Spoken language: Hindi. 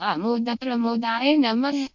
आमोद प्रमोदाय नमः